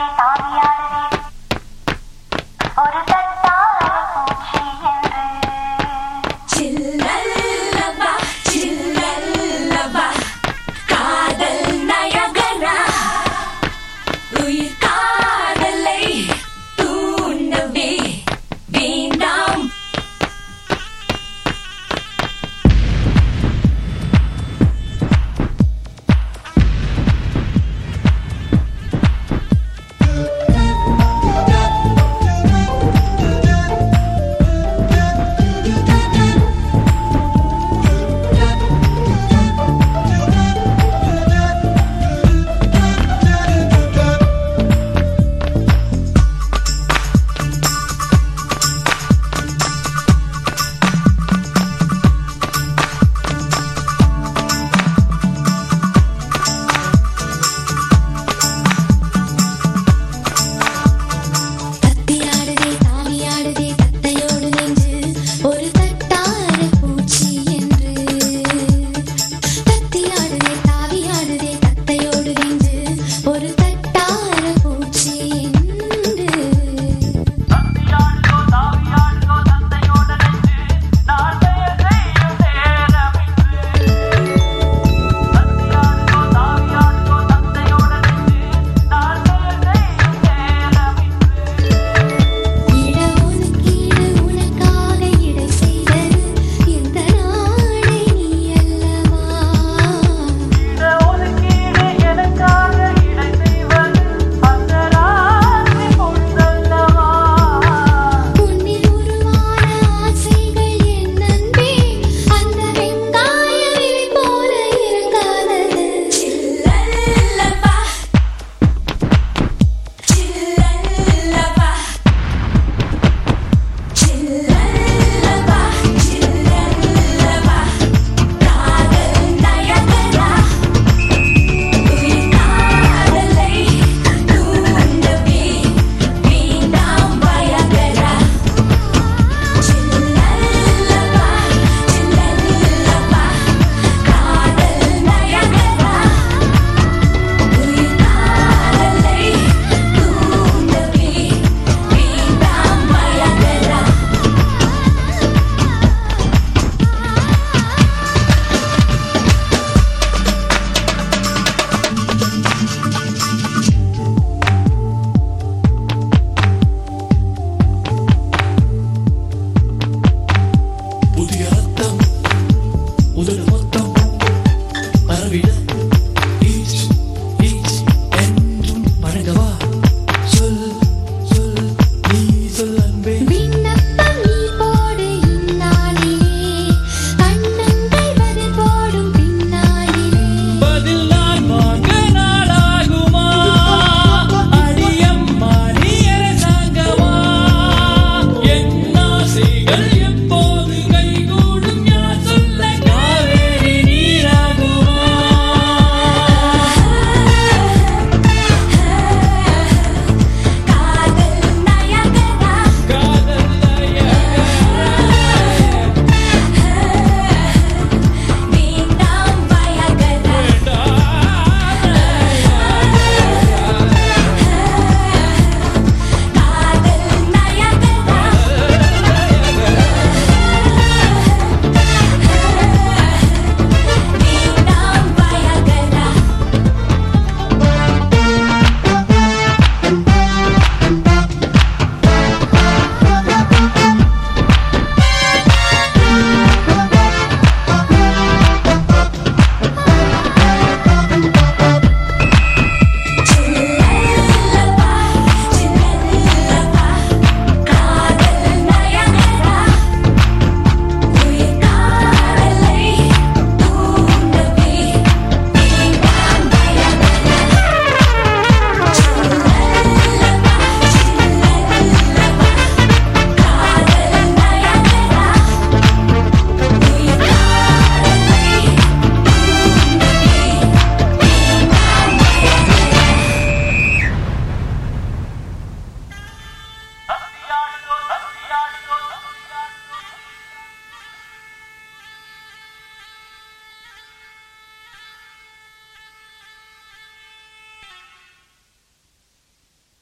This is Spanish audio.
Bye.